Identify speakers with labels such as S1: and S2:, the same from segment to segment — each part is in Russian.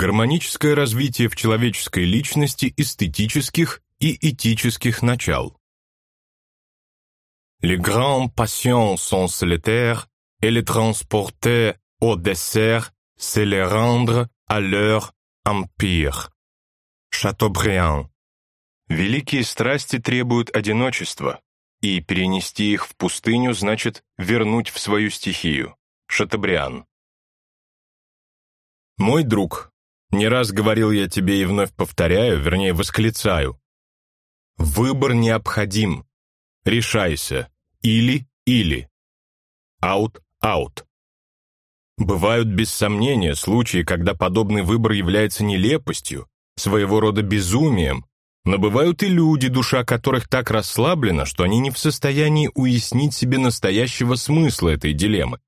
S1: Гармоническое развитие в человеческой личности эстетических и этических начал. Les grandes passions sont solitaires, et les transporter au dessert, c'est les rendre à leur empire. Шатобриан. Великие страсти требуют одиночества, и перенести их в пустыню значит вернуть в свою стихию. Шатобриан. Мой друг, не раз говорил я тебе и вновь повторяю, вернее восклицаю. Выбор необходим. Решайся. Или-или. Аут-аут. Бывают без сомнения случаи, когда подобный выбор является нелепостью, своего рода безумием, но бывают и люди, душа которых так расслаблена, что они не в состоянии уяснить себе настоящего смысла этой дилеммы.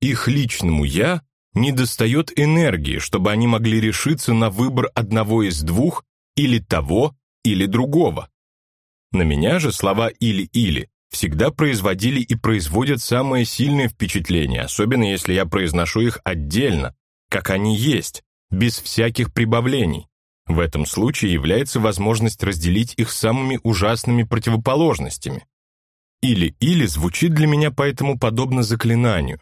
S1: Их личному «я» недостает энергии, чтобы они могли решиться на выбор одного из двух или того, или другого. На меня же слова «или-или» всегда производили и производят самое сильное впечатление, особенно если я произношу их отдельно, как они есть, без всяких прибавлений. В этом случае является возможность разделить их самыми ужасными противоположностями. Или-или звучит для меня поэтому подобно заклинанию,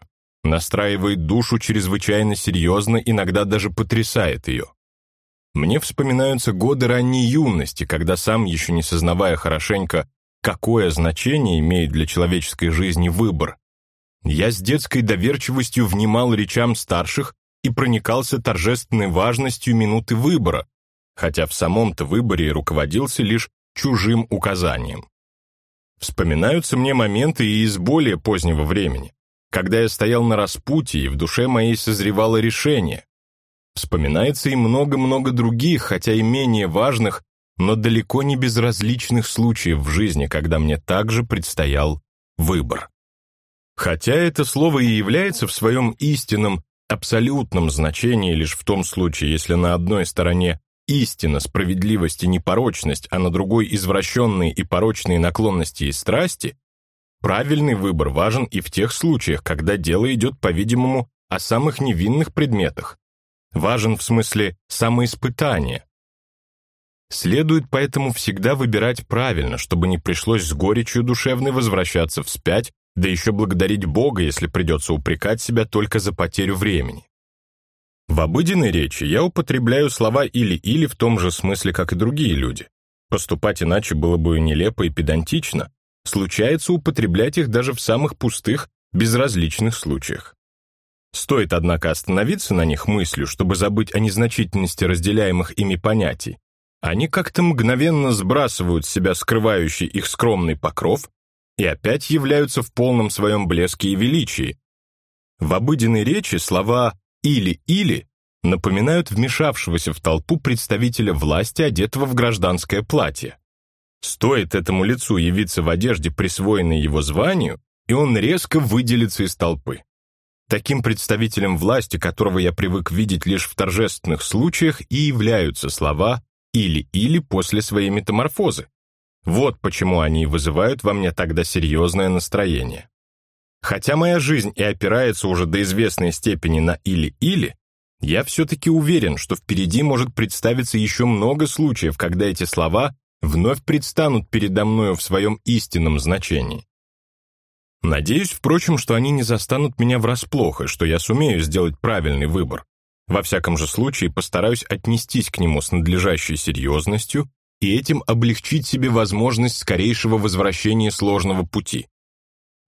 S1: настраивает душу чрезвычайно серьезно, иногда даже потрясает ее. Мне вспоминаются годы ранней юности, когда сам, еще не сознавая хорошенько, какое значение имеет для человеческой жизни выбор, я с детской доверчивостью внимал речам старших и проникался торжественной важностью минуты выбора, хотя в самом-то выборе руководился лишь чужим указанием. Вспоминаются мне моменты и из более позднего времени, когда я стоял на распутье, и в душе моей созревало решение, Вспоминается и много-много других, хотя и менее важных, но далеко не безразличных случаев в жизни, когда мне также предстоял выбор. Хотя это слово и является в своем истинном, абсолютном значении лишь в том случае, если на одной стороне истина, справедливость и непорочность, а на другой извращенные и порочные наклонности и страсти, правильный выбор важен и в тех случаях, когда дело идет, по-видимому, о самых невинных предметах, важен в смысле самоиспытания. Следует поэтому всегда выбирать правильно, чтобы не пришлось с горечью душевной возвращаться вспять, да еще благодарить Бога, если придется упрекать себя только за потерю времени. В обыденной речи я употребляю слова «или-или» в том же смысле, как и другие люди. Поступать иначе было бы нелепо и педантично. Случается употреблять их даже в самых пустых, безразличных случаях. Стоит, однако, остановиться на них мыслью, чтобы забыть о незначительности разделяемых ими понятий. Они как-то мгновенно сбрасывают с себя скрывающий их скромный покров и опять являются в полном своем блеске и величии. В обыденной речи слова «или-или» напоминают вмешавшегося в толпу представителя власти, одетого в гражданское платье. Стоит этому лицу явиться в одежде, присвоенной его званию, и он резко выделится из толпы. Таким представителем власти, которого я привык видеть лишь в торжественных случаях, и являются слова «или-или» после своей метаморфозы. Вот почему они вызывают во мне тогда серьезное настроение. Хотя моя жизнь и опирается уже до известной степени на «или-или», я все-таки уверен, что впереди может представиться еще много случаев, когда эти слова вновь предстанут передо мною в своем истинном значении. Надеюсь, впрочем, что они не застанут меня врасплох, и что я сумею сделать правильный выбор. Во всяком же случае, постараюсь отнестись к нему с надлежащей серьезностью и этим облегчить себе возможность скорейшего возвращения сложного пути.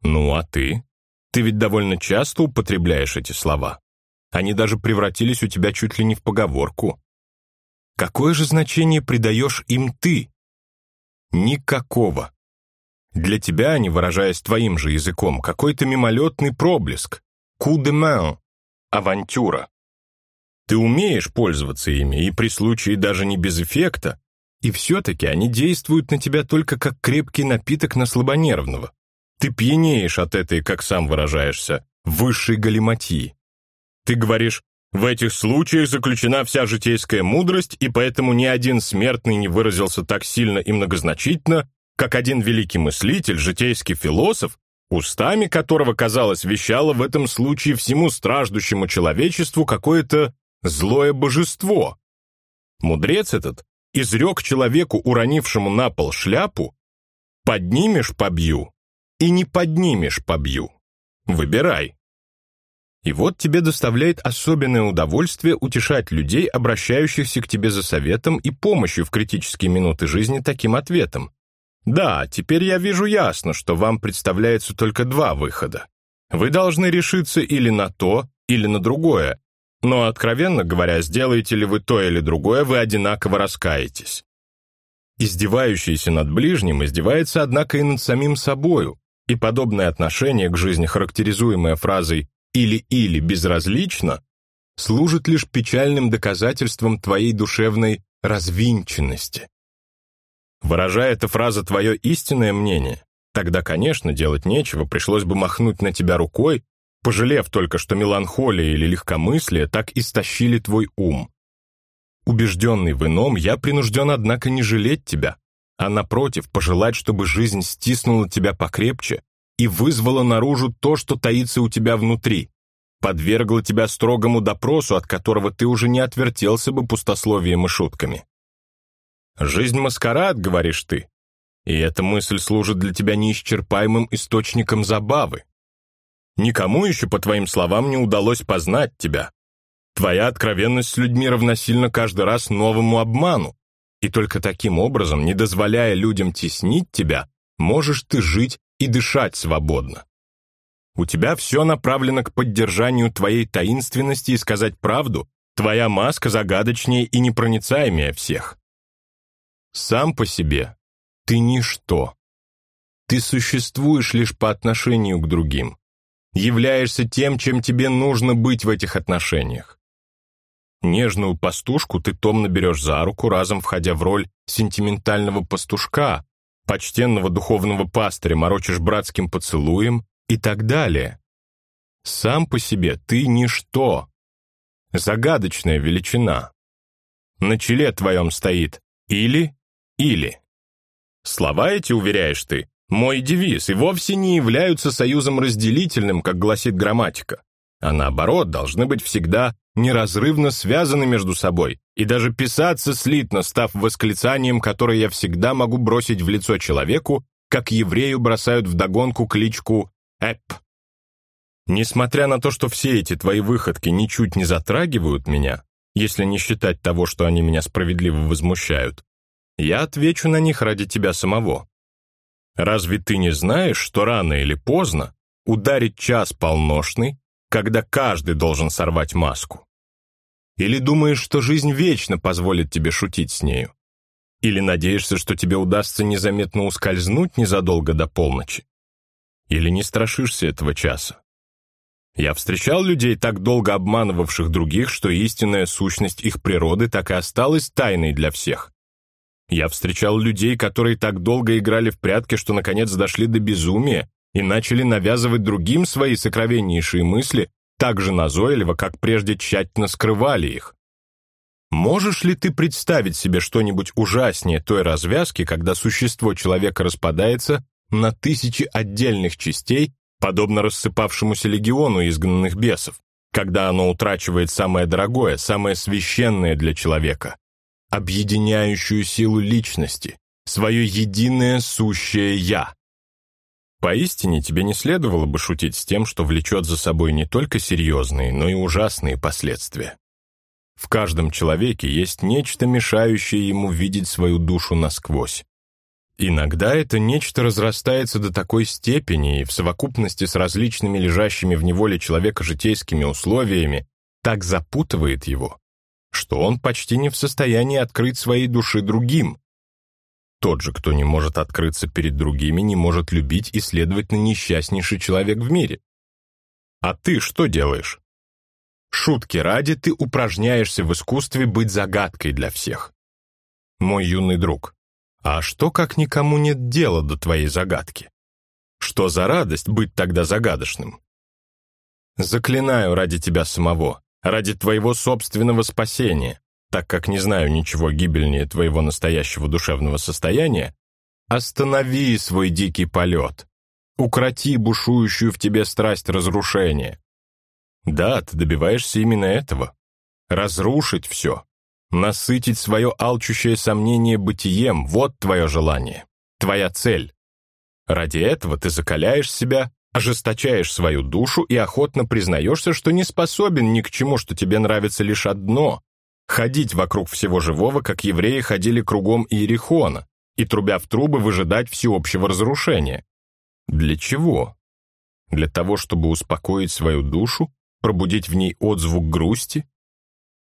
S1: Ну а ты? Ты ведь довольно часто употребляешь эти слова. Они даже превратились у тебя чуть ли не в поговорку. Какое же значение придаешь им ты? Никакого. Для тебя они, выражаясь твоим же языком, какой-то мимолетный проблеск, coup de main, авантюра. Ты умеешь пользоваться ими, и при случае даже не без эффекта, и все-таки они действуют на тебя только как крепкий напиток на слабонервного. Ты пьянеешь от этой, как сам выражаешься, высшей галиматии. Ты говоришь, в этих случаях заключена вся житейская мудрость, и поэтому ни один смертный не выразился так сильно и многозначительно, как один великий мыслитель, житейский философ, устами которого, казалось, вещало в этом случае всему страждущему человечеству какое-то злое божество. Мудрец этот изрек человеку, уронившему на пол шляпу, «Поднимешь — побью, и не поднимешь — побью. Выбирай». И вот тебе доставляет особенное удовольствие утешать людей, обращающихся к тебе за советом и помощью в критические минуты жизни таким ответом. Да, теперь я вижу ясно, что вам представляется только два выхода. Вы должны решиться или на то, или на другое. Но, откровенно говоря, сделаете ли вы то или другое, вы одинаково раскаетесь. Издевающийся над ближним издевается, однако, и над самим собою, и подобное отношение к жизни, характеризуемое фразой «или-или безразлично», служит лишь печальным доказательством твоей душевной развинченности. Выражая эта фраза твое истинное мнение, тогда, конечно, делать нечего, пришлось бы махнуть на тебя рукой, пожалев только, что меланхолия или легкомыслие так истощили твой ум. Убежденный в ином, я принужден, однако, не жалеть тебя, а, напротив, пожелать, чтобы жизнь стиснула тебя покрепче и вызвала наружу то, что таится у тебя внутри, подвергла тебя строгому допросу, от которого ты уже не отвертелся бы пустословием и шутками. «Жизнь маскарад», — говоришь ты, и эта мысль служит для тебя неисчерпаемым источником забавы. Никому еще, по твоим словам, не удалось познать тебя. Твоя откровенность с людьми равносильна каждый раз новому обману, и только таким образом, не дозволяя людям теснить тебя, можешь ты жить и дышать свободно. У тебя все направлено к поддержанию твоей таинственности и сказать правду, твоя маска загадочнее и непроницаемее всех. Сам по себе ты ничто. Ты существуешь лишь по отношению к другим. Являешься тем, чем тебе нужно быть в этих отношениях. Нежную пастушку ты томно берешь за руку, разом входя в роль сентиментального пастушка, почтенного духовного пастыря морочишь братским поцелуем и так далее. Сам по себе ты ничто. Загадочная величина. На челе твоем стоит или или. Слова эти, уверяешь ты, мой девиз, и вовсе не являются союзом разделительным, как гласит грамматика, а наоборот, должны быть всегда неразрывно связаны между собой и даже писаться слитно, став восклицанием, которое я всегда могу бросить в лицо человеку, как еврею бросают вдогонку кличку «Эп». Несмотря на то, что все эти твои выходки ничуть не затрагивают меня, если не считать того, что они меня справедливо возмущают, я отвечу на них ради тебя самого. Разве ты не знаешь, что рано или поздно ударит час полношный, когда каждый должен сорвать маску? Или думаешь, что жизнь вечно позволит тебе шутить с нею? Или надеешься, что тебе удастся незаметно ускользнуть незадолго до полночи? Или не страшишься этого часа? Я встречал людей, так долго обманывавших других, что истинная сущность их природы так и осталась тайной для всех. Я встречал людей, которые так долго играли в прятки, что наконец дошли до безумия и начали навязывать другим свои сокровеннейшие мысли так же назойливо, как прежде тщательно скрывали их. Можешь ли ты представить себе что-нибудь ужаснее той развязки, когда существо человека распадается на тысячи отдельных частей, подобно рассыпавшемуся легиону изгнанных бесов, когда оно утрачивает самое дорогое, самое священное для человека объединяющую силу личности, свое единое сущее «я». Поистине тебе не следовало бы шутить с тем, что влечет за собой не только серьезные, но и ужасные последствия. В каждом человеке есть нечто, мешающее ему видеть свою душу насквозь. Иногда это нечто разрастается до такой степени и в совокупности с различными лежащими в неволе человека житейскими условиями так запутывает его, что он почти не в состоянии открыть своей души другим. Тот же, кто не может открыться перед другими, не может любить и, следовательно, несчастнейший человек в мире. А ты что делаешь? Шутки ради ты упражняешься в искусстве быть загадкой для всех. Мой юный друг, а что, как никому нет дела до твоей загадки? Что за радость быть тогда загадочным? Заклинаю ради тебя самого, ради твоего собственного спасения, так как не знаю ничего гибельнее твоего настоящего душевного состояния, останови свой дикий полет, укроти бушующую в тебе страсть разрушения. Да, ты добиваешься именно этого. разрушить все, насытить свое алчущее сомнение бытием, вот твое желание, твоя цель. Ради этого ты закаляешь себя, ожесточаешь свою душу и охотно признаешься, что не способен ни к чему, что тебе нравится лишь одно — ходить вокруг всего живого, как евреи ходили кругом Иерихона, и, трубя в трубы, выжидать всеобщего разрушения. Для чего? Для того, чтобы успокоить свою душу, пробудить в ней отзвук грусти?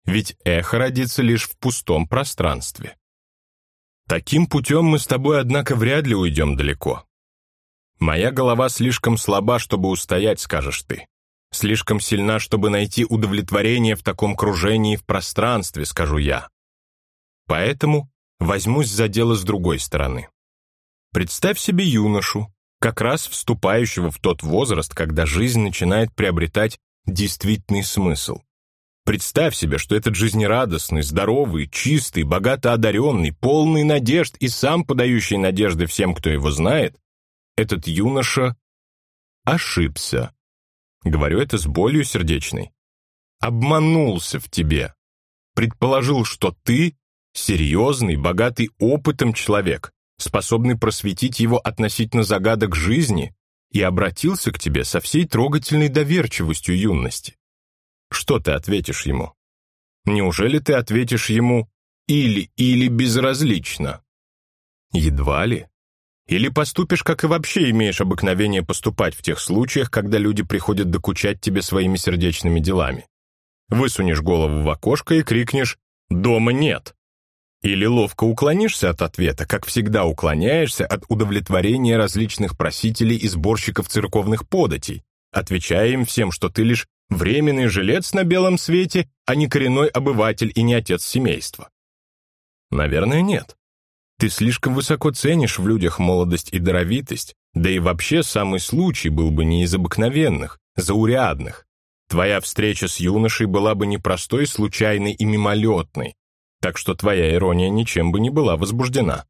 S1: Ведь эхо родится лишь в пустом пространстве. Таким путем мы с тобой, однако, вряд ли уйдем далеко. Моя голова слишком слаба, чтобы устоять, скажешь ты. Слишком сильна, чтобы найти удовлетворение в таком кружении в пространстве, скажу я. Поэтому возьмусь за дело с другой стороны. Представь себе юношу, как раз вступающего в тот возраст, когда жизнь начинает приобретать действительный смысл. Представь себе, что этот жизнерадостный, здоровый, чистый, богато одаренный, полный надежд и сам подающий надежды всем, кто его знает, этот юноша ошибся. Говорю это с болью сердечной. Обманулся в тебе. Предположил, что ты серьезный, богатый опытом человек, способный просветить его относительно загадок жизни, и обратился к тебе со всей трогательной доверчивостью юности. Что ты ответишь ему? Неужели ты ответишь ему «или-или безразлично»? Едва ли. Или поступишь, как и вообще имеешь обыкновение поступать в тех случаях, когда люди приходят докучать тебе своими сердечными делами. Высунешь голову в окошко и крикнешь «Дома нет!» Или ловко уклонишься от ответа, как всегда уклоняешься от удовлетворения различных просителей и сборщиков церковных податей, отвечая им всем, что ты лишь временный жилец на белом свете, а не коренной обыватель и не отец семейства. Наверное, нет. Ты слишком высоко ценишь в людях молодость и даровитость, да и вообще самый случай был бы не из обыкновенных, заурядных. Твоя встреча с юношей была бы непростой, случайной и мимолетной, так что твоя ирония ничем бы не была возбуждена.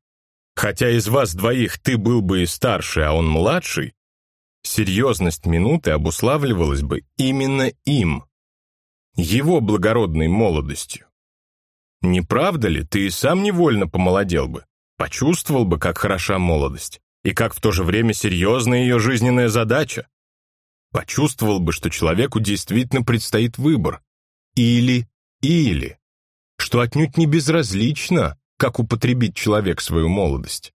S1: Хотя из вас двоих ты был бы и старше, а он младший, серьезность минуты обуславливалась бы именно им, его благородной молодостью. Не правда ли, ты и сам невольно помолодел бы, почувствовал бы, как хороша молодость, и как в то же время серьезна ее жизненная задача? Почувствовал бы, что человеку действительно предстоит выбор. Или-или что отнюдь не безразлично, как употребить человек свою молодость.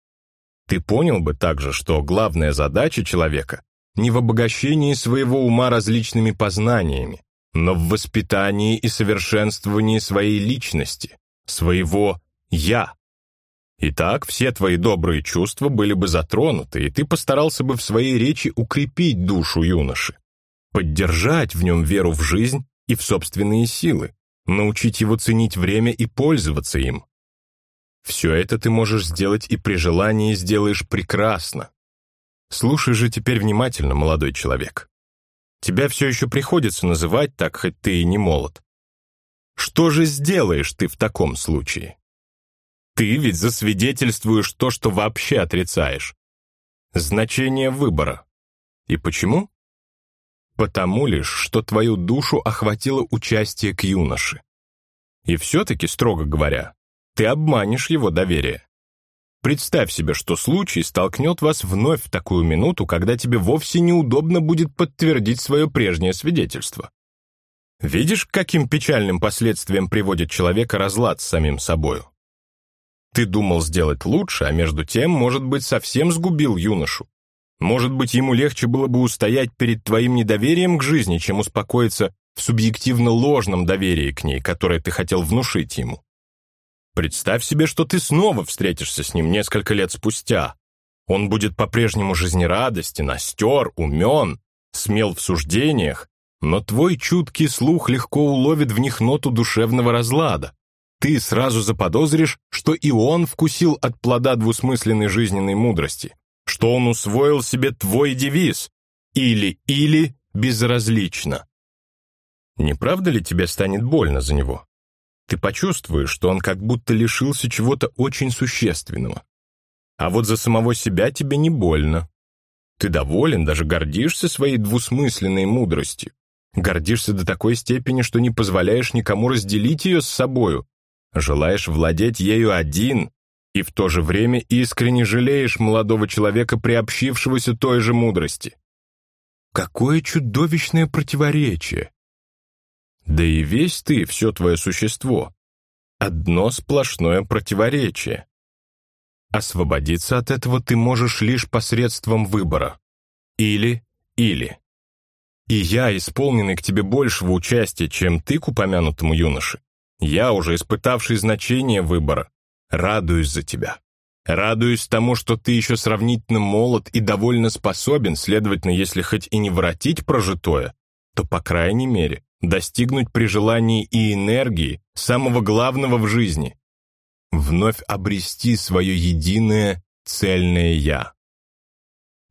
S1: Ты понял бы также, что главная задача человека не в обогащении своего ума различными познаниями, но в воспитании и совершенствовании своей личности, своего «я». Итак, все твои добрые чувства были бы затронуты, и ты постарался бы в своей речи укрепить душу юноши, поддержать в нем веру в жизнь и в собственные силы, научить его ценить время и пользоваться им. Все это ты можешь сделать и при желании сделаешь прекрасно. Слушай же теперь внимательно, молодой человек. Тебя все еще приходится называть так, хоть ты и не молод. Что же сделаешь ты в таком случае? Ты ведь засвидетельствуешь то, что вообще отрицаешь. Значение выбора. И почему? потому лишь, что твою душу охватило участие к юноше. И все-таки, строго говоря, ты обманешь его доверие. Представь себе, что случай столкнет вас вновь в такую минуту, когда тебе вовсе неудобно будет подтвердить свое прежнее свидетельство. Видишь, каким печальным последствиям приводит человека разлад с самим собою? Ты думал сделать лучше, а между тем, может быть, совсем сгубил юношу. Может быть, ему легче было бы устоять перед твоим недоверием к жизни, чем успокоиться в субъективно ложном доверии к ней, которое ты хотел внушить ему. Представь себе, что ты снова встретишься с ним несколько лет спустя. Он будет по-прежнему жизнерадостен, остер, умен, смел в суждениях, но твой чуткий слух легко уловит в них ноту душевного разлада. Ты сразу заподозришь, что и он вкусил от плода двусмысленной жизненной мудрости, что он усвоил себе твой девиз «или-или безразлично». Не правда ли тебе станет больно за него? Ты почувствуешь, что он как будто лишился чего-то очень существенного. А вот за самого себя тебе не больно. Ты доволен, даже гордишься своей двусмысленной мудростью. Гордишься до такой степени, что не позволяешь никому разделить ее с собою. Желаешь владеть ею один, и в то же время искренне жалеешь молодого человека, приобщившегося той же мудрости. Какое чудовищное противоречие! Да и весь ты, все твое существо, одно сплошное противоречие. Освободиться от этого ты можешь лишь посредством выбора. Или-или. И я, исполненный к тебе большего участия, чем ты к упомянутому юноше, я, уже испытавший значение выбора, радуюсь за тебя. Радуюсь тому, что ты еще сравнительно молод и довольно способен, следовательно, если хоть и не воротить прожитое, то, по крайней мере, достигнуть при желании и энергии самого главного в жизни — вновь обрести свое единое цельное «я».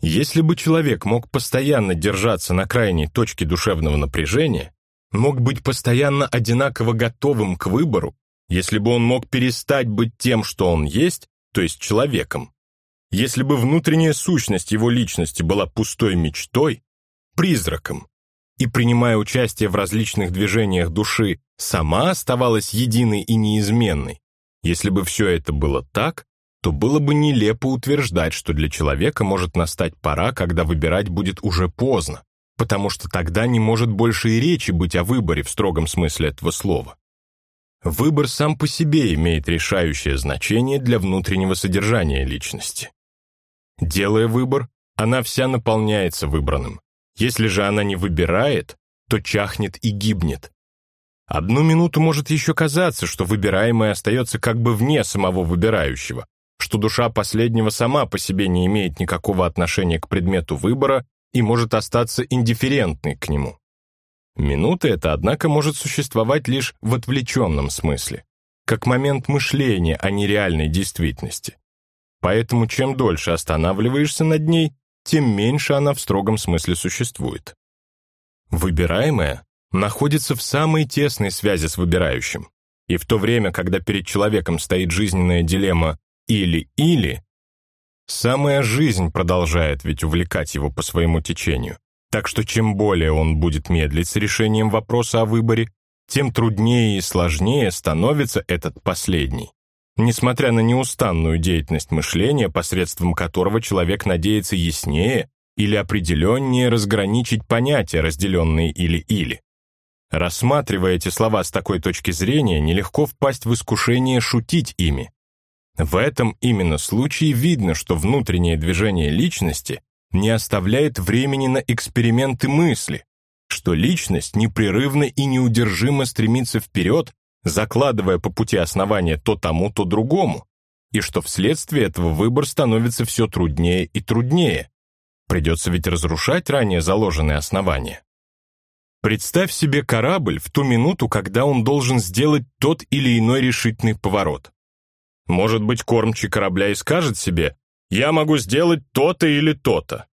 S1: Если бы человек мог постоянно держаться на крайней точке душевного напряжения, мог быть постоянно одинаково готовым к выбору, если бы он мог перестать быть тем, что он есть, то есть человеком, если бы внутренняя сущность его личности была пустой мечтой, призраком, и, принимая участие в различных движениях души, сама оставалась единой и неизменной, если бы все это было так, то было бы нелепо утверждать, что для человека может настать пора, когда выбирать будет уже поздно, потому что тогда не может больше и речи быть о выборе в строгом смысле этого слова. Выбор сам по себе имеет решающее значение для внутреннего содержания личности. Делая выбор, она вся наполняется выбранным. Если же она не выбирает, то чахнет и гибнет. Одну минуту может еще казаться, что выбираемое остается как бы вне самого выбирающего, что душа последнего сама по себе не имеет никакого отношения к предмету выбора и может остаться индифферентной к нему. Минута эта, однако, может существовать лишь в отвлеченном смысле, как момент мышления, а не реальной действительности. Поэтому чем дольше останавливаешься над ней, тем меньше она в строгом смысле существует. Выбираемое находится в самой тесной связи с выбирающим, и в то время, когда перед человеком стоит жизненная дилемма «или-или», самая жизнь продолжает ведь увлекать его по своему течению. Так что чем более он будет медлить с решением вопроса о выборе, тем труднее и сложнее становится этот последний. Несмотря на неустанную деятельность мышления, посредством которого человек надеется яснее или определеннее разграничить понятия, разделенные или-или. Рассматривая эти слова с такой точки зрения, нелегко впасть в искушение шутить ими. В этом именно случае видно, что внутреннее движение личности не оставляет времени на эксперименты мысли, что личность непрерывно и неудержимо стремится вперед, закладывая по пути основания то тому, то другому, и что вследствие этого выбор становится все труднее и труднее. Придется ведь разрушать ранее заложенные основания. Представь себе корабль в ту минуту, когда он должен сделать тот или иной решительный поворот. Может быть, кормчий корабля и скажет себе я могу сделать то-то или то-то.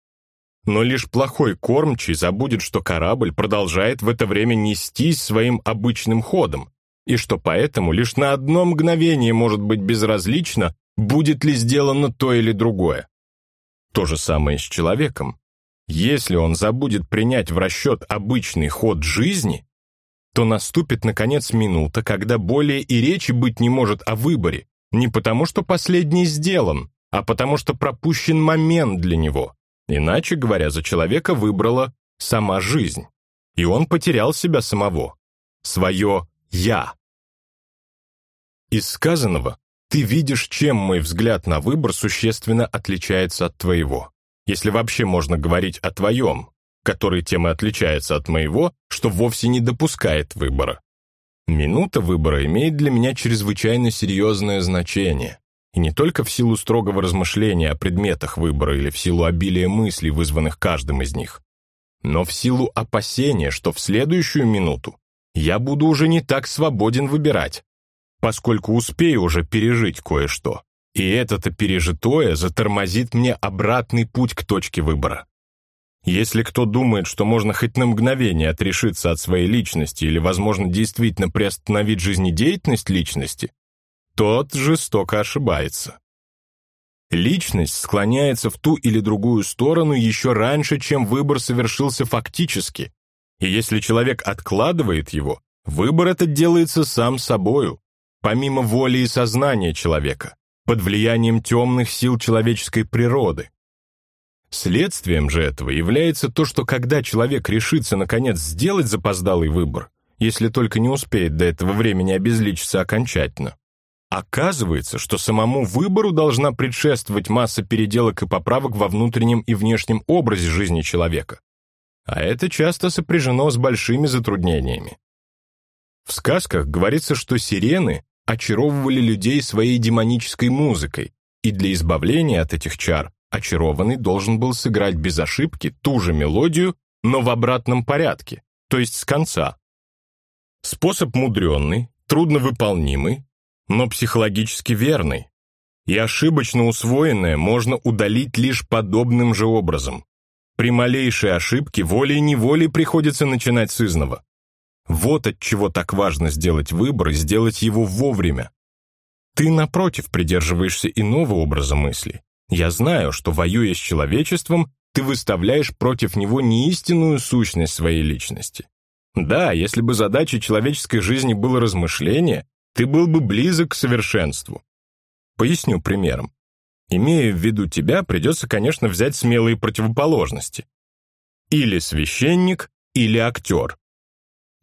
S1: Но лишь плохой кормчий забудет, что корабль продолжает в это время нестись своим обычным ходом, и что поэтому лишь на одно мгновение может быть безразлично, будет ли сделано то или другое. То же самое с человеком. Если он забудет принять в расчет обычный ход жизни, то наступит, наконец, минута, когда более и речи быть не может о выборе, не потому что последний сделан, а потому что пропущен момент для него. Иначе говоря, за человека выбрала сама жизнь. И он потерял себя самого, свое «я». Из сказанного ты видишь, чем мой взгляд на выбор существенно отличается от твоего. Если вообще можно говорить о твоем, который тем и отличается от моего, что вовсе не допускает выбора. Минута выбора имеет для меня чрезвычайно серьезное значение. И не только в силу строгого размышления о предметах выбора или в силу обилия мыслей, вызванных каждым из них, но в силу опасения, что в следующую минуту я буду уже не так свободен выбирать, поскольку успею уже пережить кое-что. И это-то пережитое затормозит мне обратный путь к точке выбора. Если кто думает, что можно хоть на мгновение отрешиться от своей личности или, возможно, действительно приостановить жизнедеятельность личности, тот жестоко ошибается. Личность склоняется в ту или другую сторону еще раньше, чем выбор совершился фактически, И если человек откладывает его, выбор этот делается сам собою, помимо воли и сознания человека, под влиянием темных сил человеческой природы. Следствием же этого является то, что когда человек решится наконец сделать запоздалый выбор, если только не успеет до этого времени обезличиться окончательно, оказывается, что самому выбору должна предшествовать масса переделок и поправок во внутреннем и внешнем образе жизни человека. А это часто сопряжено с большими затруднениями. В сказках говорится, что сирены очаровывали людей своей демонической музыкой, и для избавления от этих чар очарованный должен был сыграть без ошибки ту же мелодию, но в обратном порядке, то есть с конца. Способ мудренный, трудновыполнимый, но психологически верный. И ошибочно усвоенное можно удалить лишь подобным же образом. При малейшей ошибке волей-неволей приходится начинать с изного. Вот от чего так важно сделать выбор и сделать его вовремя. Ты, напротив, придерживаешься иного образа мысли. Я знаю, что, воюя с человечеством, ты выставляешь против него неистинную сущность своей личности. Да, если бы задачей человеческой жизни было размышление, ты был бы близок к совершенству. Поясню примером. Имея в виду тебя, придется, конечно, взять смелые противоположности. Или священник, или актер.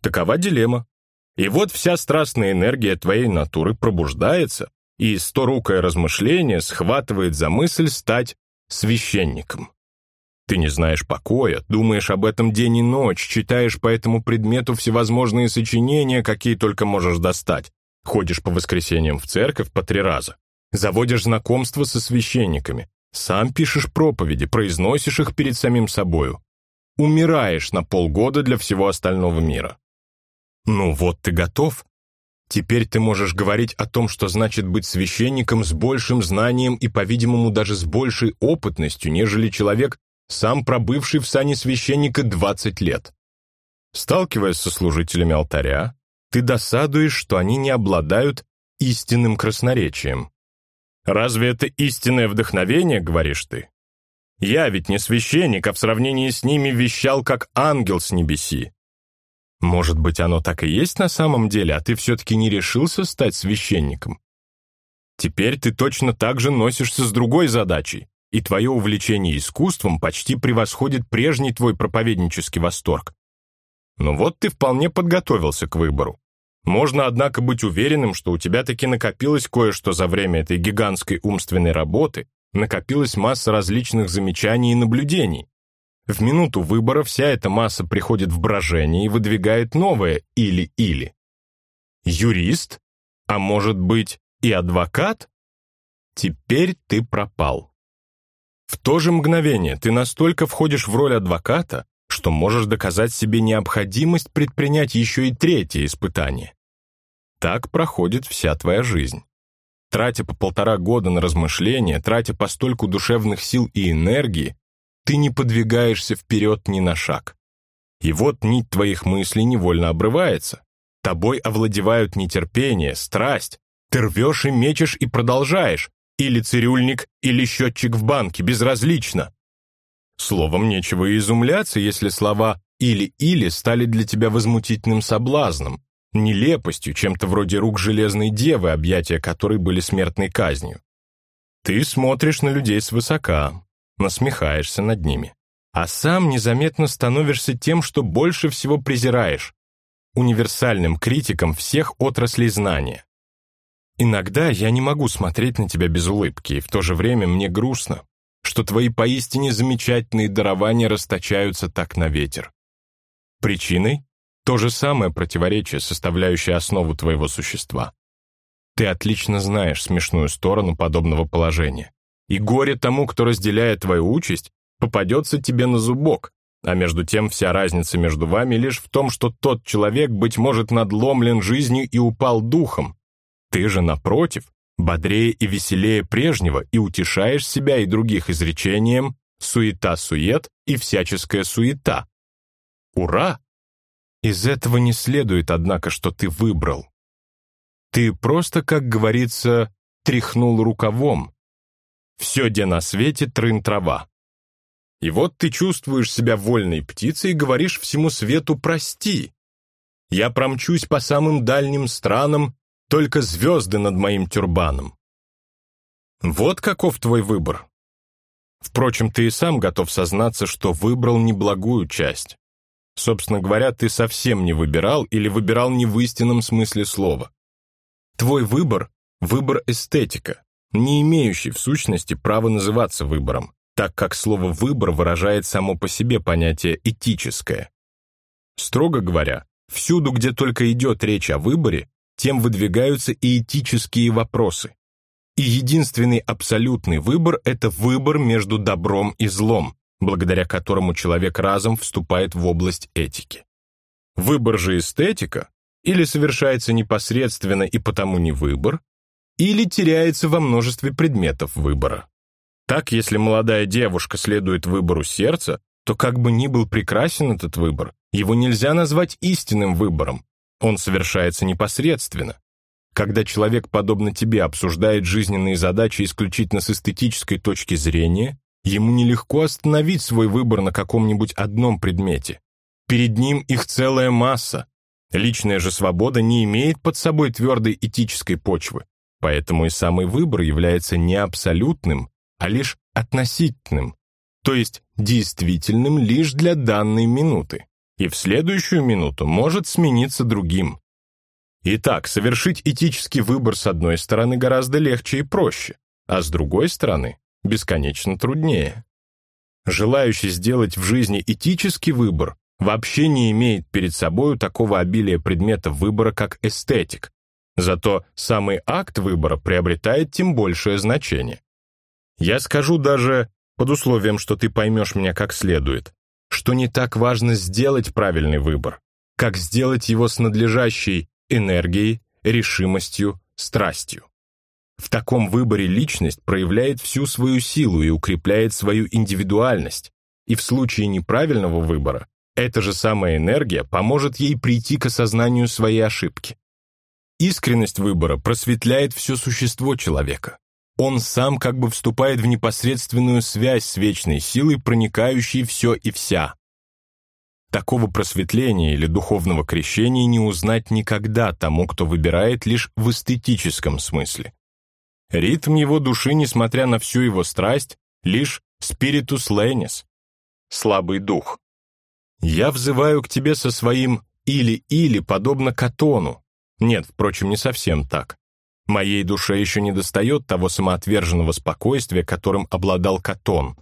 S1: Такова дилемма. И вот вся страстная энергия твоей натуры пробуждается, и сторукое размышление схватывает за мысль стать священником. Ты не знаешь покоя, думаешь об этом день и ночь, читаешь по этому предмету всевозможные сочинения, какие только можешь достать, ходишь по воскресеньям в церковь по три раза, заводишь знакомства со священниками, сам пишешь проповеди, произносишь их перед самим собою, умираешь на полгода для всего остального мира. Ну вот ты готов. Теперь ты можешь говорить о том, что значит быть священником с большим знанием и, по-видимому, даже с большей опытностью, нежели человек, сам пробывший в сане священника 20 лет. Сталкиваясь со служителями алтаря, ты досадуешь, что они не обладают истинным красноречием. Разве это истинное вдохновение, говоришь ты? Я ведь не священник, а в сравнении с ними вещал как ангел с небеси. Может быть, оно так и есть на самом деле, а ты все-таки не решился стать священником? Теперь ты точно так же носишься с другой задачей, и твое увлечение искусством почти превосходит прежний твой проповеднический восторг. Ну вот ты вполне подготовился к выбору. Можно, однако, быть уверенным, что у тебя таки накопилось кое-что за время этой гигантской умственной работы, накопилась масса различных замечаний и наблюдений, в минуту выбора вся эта масса приходит в брожение и выдвигает новое «или-или». Юрист? А может быть и адвокат? Теперь ты пропал. В то же мгновение ты настолько входишь в роль адвоката, что можешь доказать себе необходимость предпринять еще и третье испытание. Так проходит вся твоя жизнь. Тратя по полтора года на размышления, тратя по стольку душевных сил и энергии, ты не подвигаешься вперед ни на шаг. И вот нить твоих мыслей невольно обрывается. Тобой овладевают нетерпение, страсть. Ты рвешь и мечешь и продолжаешь. Или цирюльник, или счетчик в банке, безразлично. Словом, нечего изумляться, если слова «или-или» стали для тебя возмутительным соблазном, нелепостью, чем-то вроде рук железной девы, объятия которой были смертной казнью. Ты смотришь на людей свысока, насмехаешься над ними. А сам незаметно становишься тем, что больше всего презираешь, универсальным критиком всех отраслей знания. Иногда я не могу смотреть на тебя без улыбки, и в то же время мне грустно, что твои поистине замечательные дарования расточаются так на ветер. Причиной — то же самое противоречие, составляющее основу твоего существа. Ты отлично знаешь смешную сторону подобного положения. И горе тому, кто разделяет твою участь, попадется тебе на зубок, а между тем вся разница между вами лишь в том, что тот человек, быть может, надломлен жизнью и упал духом. Ты же, напротив, бодрее и веселее прежнего и утешаешь себя и других изречением «суета-сует» и «всяческая суета». Ура! Из этого не следует, однако, что ты выбрал. Ты просто, как говорится, тряхнул рукавом, все, где на свете, трын трава. И вот ты чувствуешь себя вольной птицей и говоришь всему свету «прости». Я промчусь по самым дальним странам, только звезды над моим тюрбаном. Вот каков твой выбор. Впрочем, ты и сам готов сознаться, что выбрал неблагую часть. Собственно говоря, ты совсем не выбирал или выбирал не в истинном смысле слова. Твой выбор — выбор эстетика, не имеющий в сущности права называться выбором, так как слово «выбор» выражает само по себе понятие «этическое». Строго говоря, всюду, где только идет речь о выборе, тем выдвигаются и этические вопросы. И единственный абсолютный выбор — это выбор между добром и злом, благодаря которому человек разом вступает в область этики. Выбор же эстетика или совершается непосредственно и потому не выбор, или теряется во множестве предметов выбора. Так, если молодая девушка следует выбору сердца, то как бы ни был прекрасен этот выбор, его нельзя назвать истинным выбором. Он совершается непосредственно. Когда человек, подобно тебе, обсуждает жизненные задачи исключительно с эстетической точки зрения, ему нелегко остановить свой выбор на каком-нибудь одном предмете. Перед ним их целая масса. Личная же свобода не имеет под собой твердой этической почвы. Поэтому и самый выбор является не абсолютным, а лишь относительным, то есть действительным лишь для данной минуты, и в следующую минуту может смениться другим. Итак, совершить этический выбор с одной стороны гораздо легче и проще, а с другой стороны бесконечно труднее. Желающий сделать в жизни этический выбор вообще не имеет перед собой такого обилия предметов выбора, как эстетик, Зато самый акт выбора приобретает тем большее значение. Я скажу даже, под условием, что ты поймешь меня как следует, что не так важно сделать правильный выбор, как сделать его с надлежащей энергией, решимостью, страстью. В таком выборе личность проявляет всю свою силу и укрепляет свою индивидуальность, и в случае неправильного выбора эта же самая энергия поможет ей прийти к осознанию своей ошибки. Искренность выбора просветляет все существо человека. Он сам как бы вступает в непосредственную связь с вечной силой, проникающей все и вся. Такого просветления или духовного крещения не узнать никогда тому, кто выбирает лишь в эстетическом смысле. Ритм его души, несмотря на всю его страсть, лишь спиритус ленис, слабый дух. Я взываю к тебе со своим «или-или», подобно Катону, нет, впрочем, не совсем так. Моей душе еще не достает того самоотверженного спокойствия, которым обладал Катон.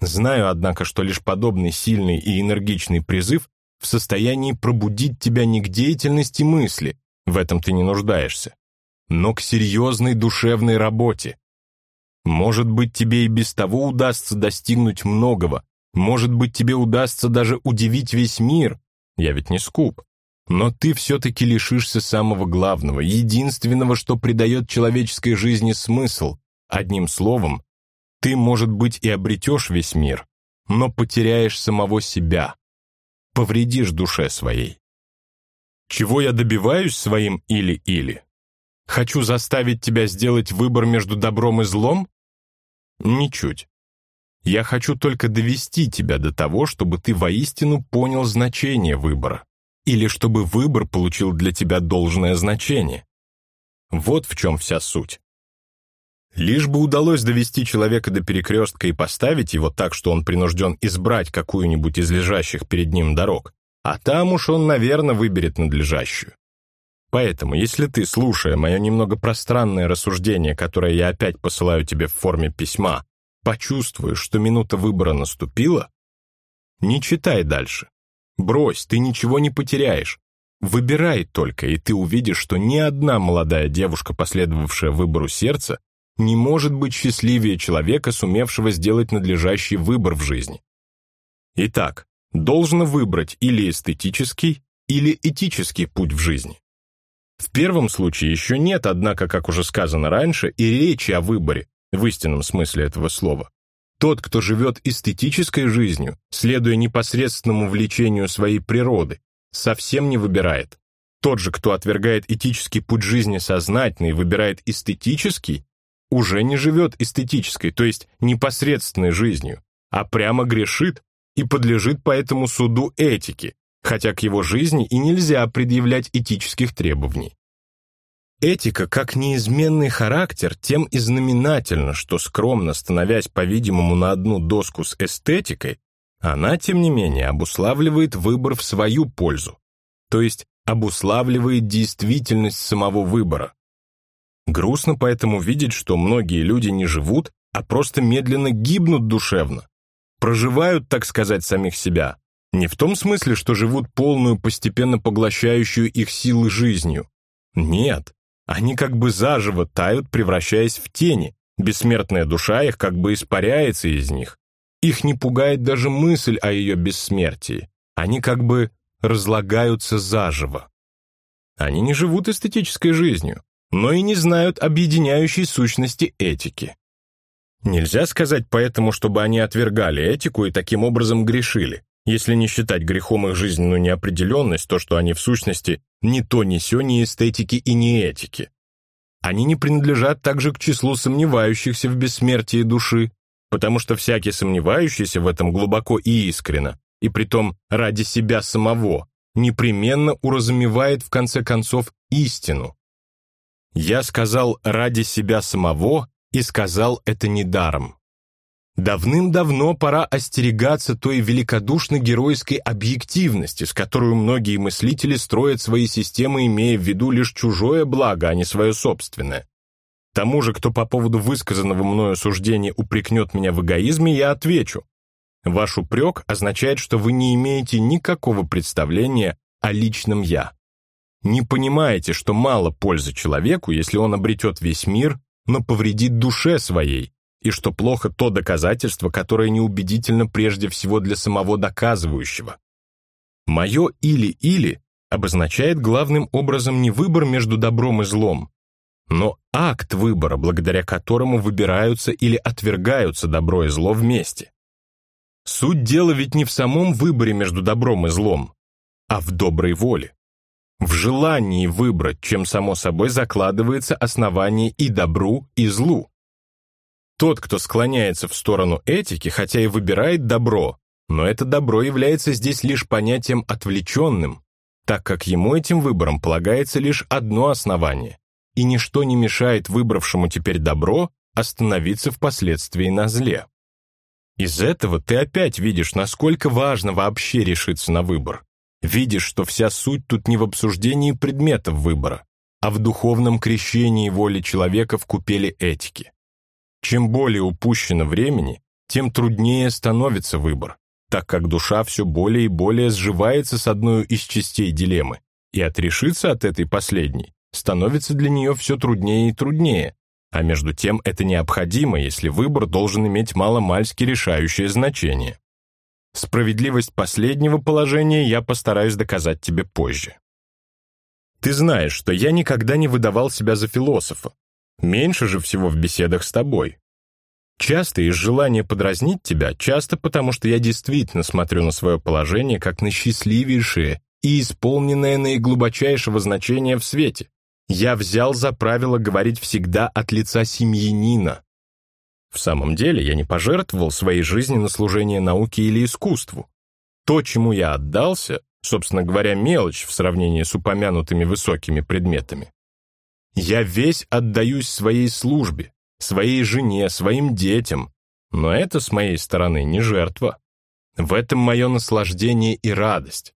S1: Знаю, однако, что лишь подобный сильный и энергичный призыв в состоянии пробудить тебя не к деятельности мысли, в этом ты не нуждаешься, но к серьезной душевной работе. Может быть, тебе и без того удастся достигнуть многого, может быть, тебе удастся даже удивить весь мир, я ведь не скуп. Но ты все-таки лишишься самого главного, единственного, что придает человеческой жизни смысл. Одним словом, ты, может быть, и обретешь весь мир, но потеряешь самого себя, повредишь душе своей. Чего я добиваюсь своим или-или? Хочу заставить тебя сделать выбор между добром и злом? Ничуть. Я хочу только довести тебя до того, чтобы ты воистину понял значение выбора или чтобы выбор получил для тебя должное значение. Вот в чем вся суть. Лишь бы удалось довести человека до перекрестка и поставить его так, что он принужден избрать какую-нибудь из лежащих перед ним дорог, а там уж он, наверное, выберет надлежащую. Поэтому, если ты, слушая мое немного пространное рассуждение, которое я опять посылаю тебе в форме письма, почувствуешь, что минута выбора наступила, не читай дальше. Брось, ты ничего не потеряешь. Выбирай только, и ты увидишь, что ни одна молодая девушка, последовавшая выбору сердца, не может быть счастливее человека, сумевшего сделать надлежащий выбор в жизни. Итак, должно выбрать или эстетический, или этический путь в жизни. В первом случае еще нет, однако, как уже сказано раньше, и речи о выборе, в истинном смысле этого слова. Тот, кто живет эстетической жизнью, следуя непосредственному влечению своей природы, совсем не выбирает. Тот же, кто отвергает этический путь жизни сознательно и выбирает эстетический, уже не живет эстетической, то есть непосредственной жизнью, а прямо грешит и подлежит поэтому суду этики, хотя к его жизни и нельзя предъявлять этических требований. Этика, как неизменный характер, тем и знаменательна, что скромно становясь, по-видимому, на одну доску с эстетикой, она, тем не менее, обуславливает выбор в свою пользу, то есть обуславливает действительность самого выбора. Грустно поэтому видеть, что многие люди не живут, а просто медленно гибнут душевно, проживают, так сказать, самих себя, не в том смысле, что живут полную, постепенно поглощающую их силы жизнью. Нет, они как бы заживо тают, превращаясь в тени. Бессмертная душа их как бы испаряется из них. Их не пугает даже мысль о ее бессмертии. Они как бы разлагаются заживо. Они не живут эстетической жизнью, но и не знают объединяющей сущности этики. Нельзя сказать поэтому, чтобы они отвергали этику и таким образом грешили, если не считать грехом их жизненную неопределенность, то, что они в сущности ни то, ни сё, ни эстетики и ни этики. Они не принадлежат также к числу сомневающихся в бессмертии души, потому что всякий сомневающийся в этом глубоко и искренно, и притом ради себя самого, непременно уразумевает в конце концов истину. Я сказал «ради себя самого» и сказал это недаром. Давным-давно пора остерегаться той великодушно-геройской объективности, с которой многие мыслители строят свои системы, имея в виду лишь чужое благо, а не свое собственное. Тому же, кто по поводу высказанного мною суждения упрекнет меня в эгоизме, я отвечу. Ваш упрек означает, что вы не имеете никакого представления о личном «я». Не понимаете, что мало пользы человеку, если он обретет весь мир, но повредит душе своей, и что плохо то доказательство, которое неубедительно прежде всего для самого доказывающего. Мое «или-или» обозначает главным образом не выбор между добром и злом, но акт выбора, благодаря которому выбираются или отвергаются добро и зло вместе. Суть дела ведь не в самом выборе между добром и злом, а в доброй воле. В желании выбрать, чем само собой закладывается основание и добру, и злу. Тот, кто склоняется в сторону этики, хотя и выбирает добро, но это добро является здесь лишь понятием отвлеченным, так как ему этим выбором полагается лишь одно основание, и ничто не мешает выбравшему теперь добро остановиться впоследствии на зле. Из этого ты опять видишь, насколько важно вообще решиться на выбор. Видишь, что вся суть тут не в обсуждении предметов выбора, а в духовном крещении воли человека в купели этики. Чем более упущено времени, тем труднее становится выбор, так как душа все более и более сживается с одной из частей дилеммы, и отрешиться от этой последней становится для нее все труднее и труднее, а между тем это необходимо, если выбор должен иметь маломальски решающее значение. Справедливость последнего положения я постараюсь доказать тебе позже. Ты знаешь, что я никогда не выдавал себя за философа, Меньше же всего в беседах с тобой. Часто из желания подразнить тебя, часто потому, что я действительно смотрю на свое положение как на счастливейшее и исполненное наиглубочайшего значения в свете. Я взял за правило говорить всегда от лица семьянина. В самом деле я не пожертвовал своей жизни на служение науке или искусству. То, чему я отдался, собственно говоря, мелочь в сравнении с упомянутыми высокими предметами. Я весь отдаюсь своей службе, своей жене, своим детям, но это с моей стороны не жертва. В этом мое наслаждение и радость.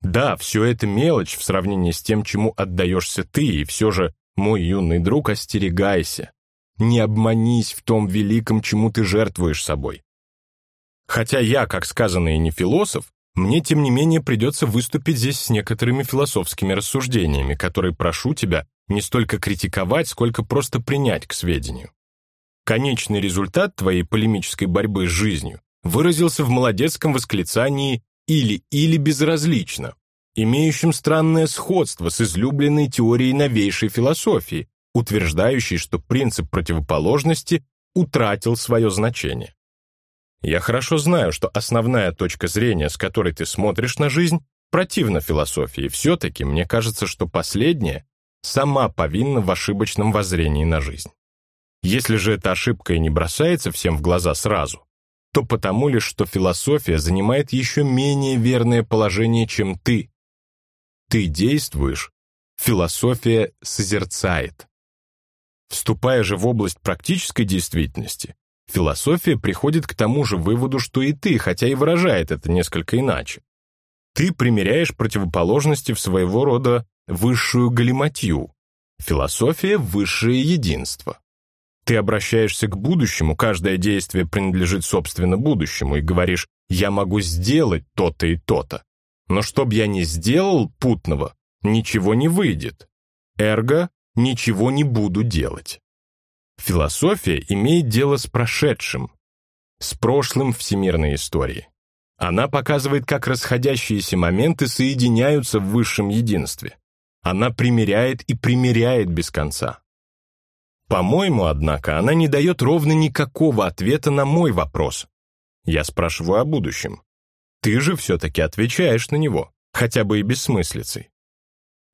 S1: Да, все это мелочь в сравнении с тем, чему отдаешься ты, и все же, мой юный друг, остерегайся. Не обманись в том великом, чему ты жертвуешь собой. Хотя я, как сказано, и не философ, мне, тем не менее, придется выступить здесь с некоторыми философскими рассуждениями, которые прошу тебя не столько критиковать, сколько просто принять к сведению. Конечный результат твоей полемической борьбы с жизнью выразился в молодецком восклицании «или-или безразлично», имеющем странное сходство с излюбленной теорией новейшей философии, утверждающей, что принцип противоположности утратил свое значение. Я хорошо знаю, что основная точка зрения, с которой ты смотришь на жизнь, противна философии. Все-таки мне кажется, что последняя сама повинна в ошибочном воззрении на жизнь. Если же эта ошибка и не бросается всем в глаза сразу, то потому лишь, что философия занимает еще менее верное положение, чем ты. Ты действуешь, философия созерцает. Вступая же в область практической действительности, философия приходит к тому же выводу, что и ты, хотя и выражает это несколько иначе. Ты примеряешь противоположности в своего рода высшую галиматью, философия — высшее единство. Ты обращаешься к будущему, каждое действие принадлежит собственно будущему, и говоришь «я могу сделать то-то и то-то». Но чтоб я не сделал путного, ничего не выйдет. Эрго ничего не буду делать. Философия имеет дело с прошедшим, с прошлым всемирной истории. Она показывает, как расходящиеся моменты соединяются в высшем единстве. Она примеряет и примеряет без конца. По-моему, однако, она не дает ровно никакого ответа на мой вопрос. Я спрашиваю о будущем. Ты же все-таки отвечаешь на него, хотя бы и бессмыслицей.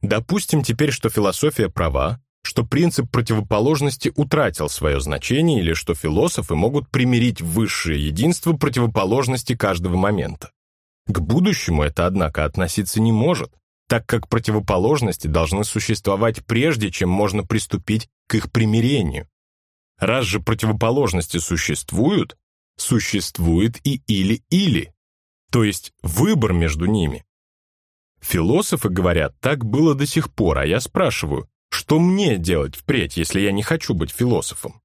S1: Допустим теперь, что философия права, что принцип противоположности утратил свое значение или что философы могут примирить высшее единство противоположности каждого момента. К будущему это, однако, относиться не может, так как противоположности должны существовать прежде, чем можно приступить к их примирению. Раз же противоположности существуют, существует и или-или, то есть выбор между ними. Философы говорят, так было до сих пор, а я спрашиваю, что мне делать впредь, если я не хочу быть философом?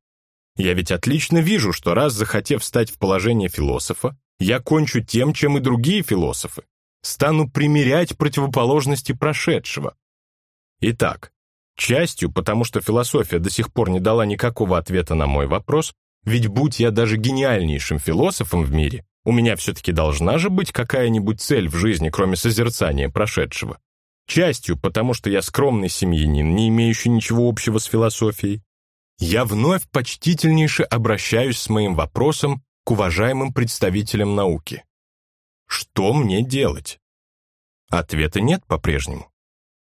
S1: Я ведь отлично вижу, что раз захотев стать в положение философа, я кончу тем, чем и другие философы. Стану примерять противоположности прошедшего. Итак, частью, потому что философия до сих пор не дала никакого ответа на мой вопрос, ведь будь я даже гениальнейшим философом в мире, у меня все-таки должна же быть какая-нибудь цель в жизни, кроме созерцания прошедшего. Частью, потому что я скромный семьянин, не имеющий ничего общего с философией. Я вновь почтительнейше обращаюсь с моим вопросом к уважаемым представителям науки. Что мне делать? Ответа нет по-прежнему.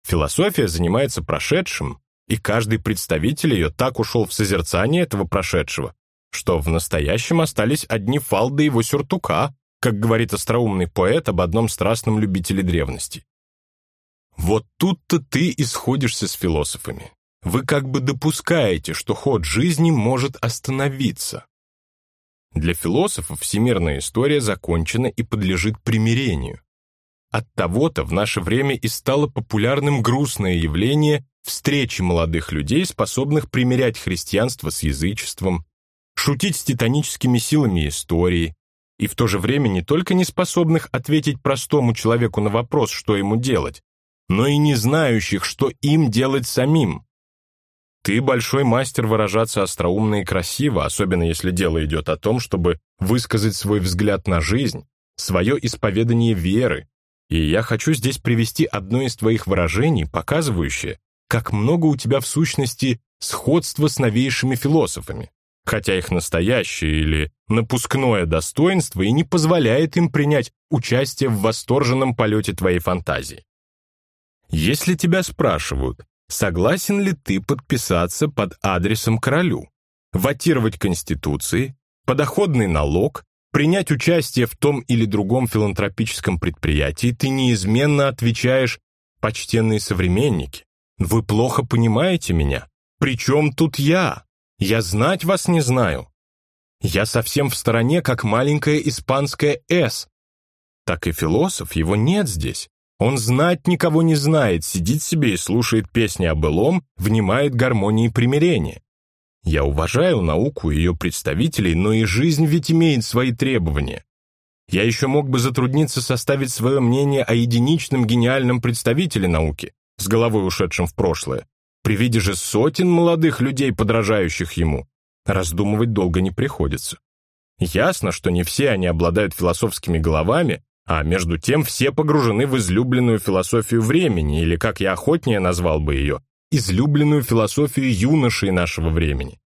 S1: Философия занимается прошедшим, и каждый представитель ее так ушел в созерцание этого прошедшего, что в настоящем остались одни фалды его сюртука, как говорит остроумный поэт об одном страстном любителе древности. Вот тут-то ты и сходишься с философами. Вы как бы допускаете, что ход жизни может остановиться. Для философов всемирная история закончена и подлежит примирению. От того-то в наше время и стало популярным грустное явление встречи молодых людей, способных примирять христианство с язычеством, шутить с титаническими силами истории, и в то же время не только не способных ответить простому человеку на вопрос, что ему делать, но и не знающих, что им делать самим. Ты большой мастер выражаться остроумно и красиво, особенно если дело идет о том, чтобы высказать свой взгляд на жизнь, свое исповедание веры, и я хочу здесь привести одно из твоих выражений, показывающее, как много у тебя в сущности сходства с новейшими философами хотя их настоящее или напускное достоинство и не позволяет им принять участие в восторженном полете твоей фантазии. Если тебя спрашивают, согласен ли ты подписаться под адресом королю, ватировать Конституции, подоходный налог, принять участие в том или другом филантропическом предприятии, ты неизменно отвечаешь «почтенные современники, вы плохо понимаете меня, причем тут я?» Я знать вас не знаю. Я совсем в стороне, как маленькая испанская «С». Так и философ, его нет здесь. Он знать никого не знает, сидит себе и слушает песни о былом, внимает гармонии примирения. Я уважаю науку и ее представителей, но и жизнь ведь имеет свои требования. Я еще мог бы затрудниться составить свое мнение о единичном гениальном представителе науки, с головой ушедшем в прошлое, при виде же сотен молодых людей, подражающих ему, раздумывать долго не приходится. Ясно, что не все они обладают философскими головами, а между тем все погружены в излюбленную философию времени, или, как я охотнее назвал бы ее, излюбленную философию юношей нашего времени.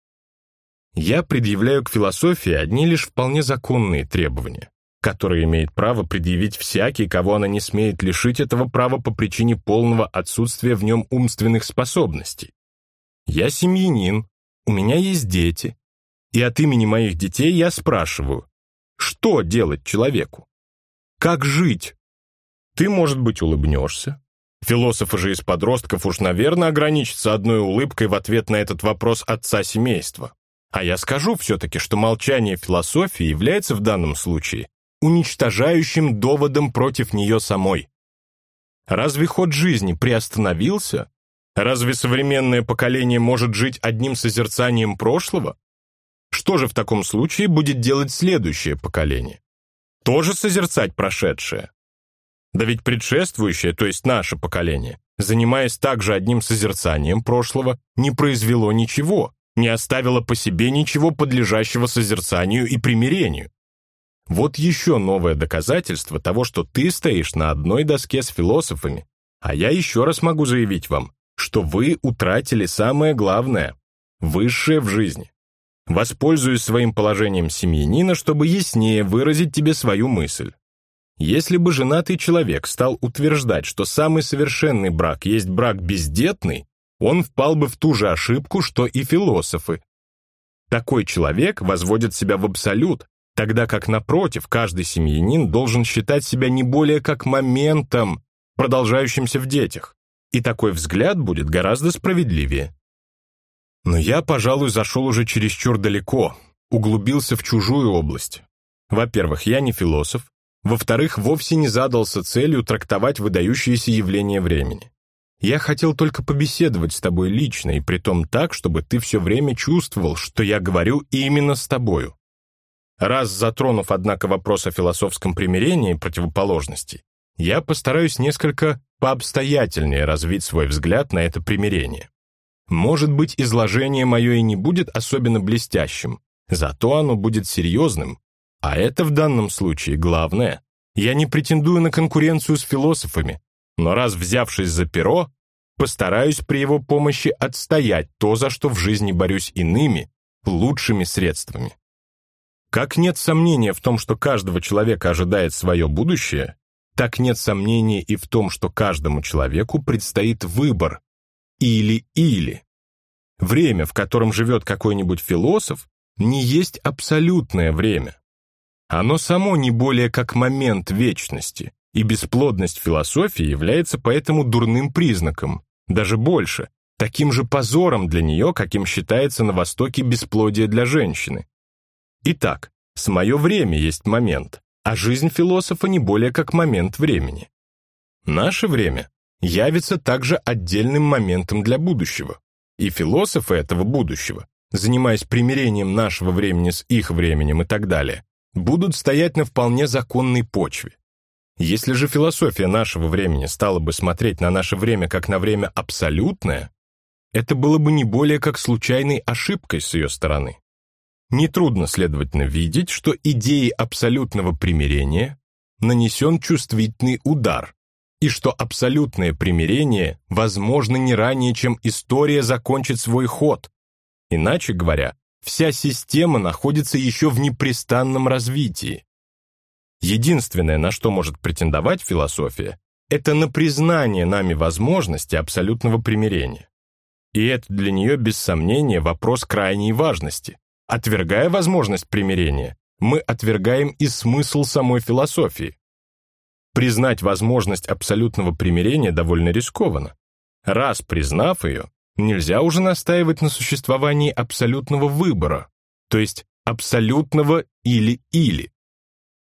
S1: Я предъявляю к философии одни лишь вполне законные требования которое имеет право предъявить всякий, кого она не смеет лишить этого права по причине полного отсутствия в нем умственных способностей. Я семьянин, у меня есть дети, и от имени моих детей я спрашиваю, Что делать человеку? Как жить? Ты, может быть, улыбнешься. Философы же из подростков уж, наверное, ограничатся одной улыбкой в ответ на этот вопрос отца семейства. А я скажу все-таки, что молчание философии является в данном случае уничтожающим доводом против нее самой. Разве ход жизни приостановился? Разве современное поколение может жить одним созерцанием прошлого? Что же в таком случае будет делать следующее поколение? Тоже созерцать прошедшее? Да ведь предшествующее, то есть наше поколение, занимаясь также одним созерцанием прошлого, не произвело ничего, не оставило по себе ничего подлежащего созерцанию и примирению. Вот еще новое доказательство того, что ты стоишь на одной доске с философами, а я еще раз могу заявить вам, что вы утратили самое главное, высшее в жизни. Воспользуюсь своим положением семьянина, чтобы яснее выразить тебе свою мысль. Если бы женатый человек стал утверждать, что самый совершенный брак есть брак бездетный, он впал бы в ту же ошибку, что и философы. Такой человек возводит себя в абсолют, тогда как, напротив, каждый семьянин должен считать себя не более как моментом, продолжающимся в детях, и такой взгляд будет гораздо справедливее. Но я, пожалуй, зашел уже чересчур далеко, углубился в чужую область. Во-первых, я не философ, во-вторых, вовсе не задался целью трактовать выдающиеся явления времени. Я хотел только побеседовать с тобой лично, и притом так, чтобы ты все время чувствовал, что я говорю именно с тобою. Раз затронув, однако, вопрос о философском примирении противоположностей, я постараюсь несколько пообстоятельнее развить свой взгляд на это примирение. Может быть, изложение мое и не будет особенно блестящим, зато оно будет серьезным, а это в данном случае главное. Я не претендую на конкуренцию с философами, но раз взявшись за перо, постараюсь при его помощи отстоять то, за что в жизни борюсь иными, лучшими средствами. Как нет сомнения в том, что каждого человека ожидает свое будущее, так нет сомнения и в том, что каждому человеку предстоит выбор или-или. Время, в котором живет какой-нибудь философ, не есть абсолютное время. Оно само не более как момент вечности, и бесплодность философии является поэтому дурным признаком, даже больше, таким же позором для нее, каким считается на Востоке бесплодие для женщины. Итак, с мое время есть момент, а жизнь философа не более как момент времени. Наше время явится также отдельным моментом для будущего, и философы этого будущего, занимаясь примирением нашего времени с их временем и так далее, будут стоять на вполне законной почве. Если же философия нашего времени стала бы смотреть на наше время как на время абсолютное, это было бы не более как случайной ошибкой с ее стороны. Нетрудно, следовательно, видеть, что идеи абсолютного примирения нанесен чувствительный удар, и что абсолютное примирение возможно не ранее, чем история закончит свой ход. Иначе говоря, вся система находится еще в непрестанном развитии. Единственное, на что может претендовать философия, это на признание нами возможности абсолютного примирения. И это для нее, без сомнения, вопрос крайней важности. Отвергая возможность примирения, мы отвергаем и смысл самой философии. Признать возможность абсолютного примирения довольно рискованно. Раз признав ее, нельзя уже настаивать на существовании абсолютного выбора, то есть абсолютного или-или.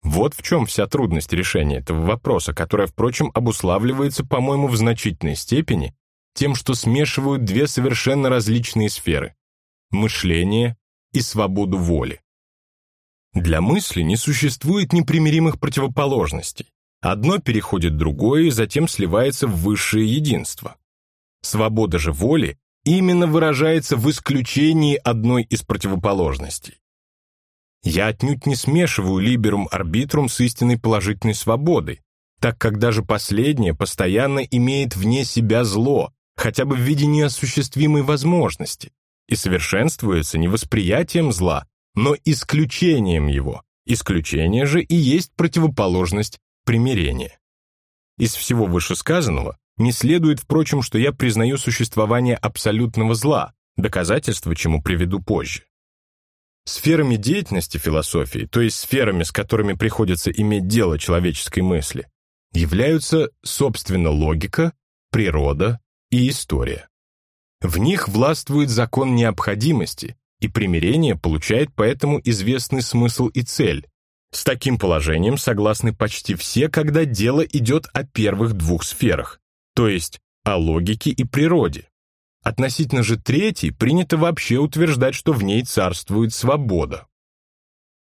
S1: Вот в чем вся трудность решения этого вопроса, которая, впрочем, обуславливается, по-моему, в значительной степени тем, что смешивают две совершенно различные сферы – мышление и свободу воли. Для мысли не существует непримиримых противоположностей. Одно переходит другое и затем сливается в высшее единство. Свобода же воли именно выражается в исключении одной из противоположностей. Я отнюдь не смешиваю либерум-арбитрум с истинной положительной свободой, так как даже последнее постоянно имеет вне себя зло, хотя бы в виде неосуществимой возможности, и совершенствуется не восприятием зла, но исключением его. Исключение же и есть противоположность примирения. Из всего вышесказанного не следует, впрочем, что я признаю существование абсолютного зла, доказательство чему приведу позже. Сферами деятельности философии, то есть сферами, с которыми приходится иметь дело человеческой мысли, являются, собственно, логика, природа и история. В них властвует закон необходимости, и примирение получает поэтому известный смысл и цель. С таким положением согласны почти все, когда дело идет о первых двух сферах, то есть о логике и природе. Относительно же третьей принято вообще утверждать, что в ней царствует свобода.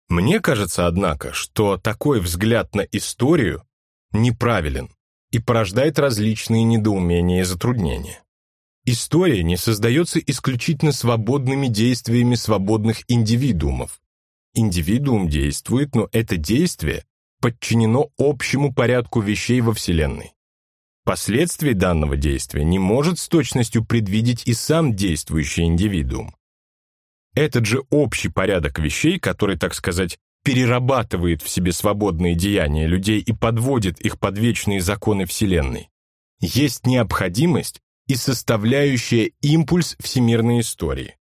S1: Мне кажется, однако, что такой взгляд на историю неправилен и порождает различные недоумения и затруднения. История не создается исключительно свободными действиями свободных индивидуумов. Индивидуум действует, но это действие подчинено общему порядку вещей во Вселенной. Последствий данного действия не может с точностью предвидеть и сам действующий индивидуум. Этот же общий порядок вещей, который, так сказать, перерабатывает в себе свободные деяния людей и подводит их под вечные законы Вселенной, есть необходимость и составляющая импульс всемирной истории.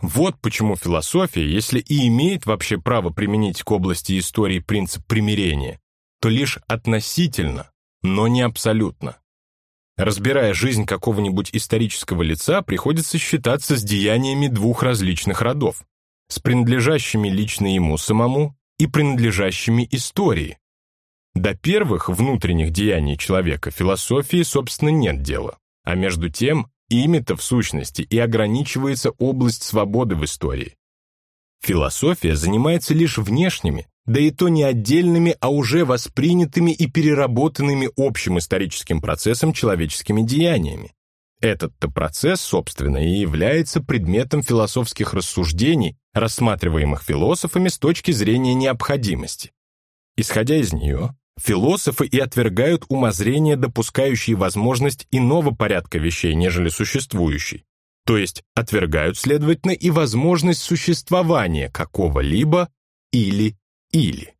S1: Вот почему философия, если и имеет вообще право применить к области истории принцип примирения, то лишь относительно, но не абсолютно. Разбирая жизнь какого-нибудь исторического лица, приходится считаться с деяниями двух различных родов, с принадлежащими лично ему самому и принадлежащими истории. До первых внутренних деяний человека философии, собственно, нет дела, а между тем ими-то в сущности и ограничивается область свободы в истории. Философия занимается лишь внешними, да и то не отдельными, а уже воспринятыми и переработанными общим историческим процессом человеческими деяниями. Этот-то процесс, собственно, и является предметом философских рассуждений, рассматриваемых философами с точки зрения необходимости. Исходя из нее, философы и отвергают умозрения, допускающие возможность иного порядка вещей, нежели существующий, то есть отвергают, следовательно, и возможность существования какого-либо или или.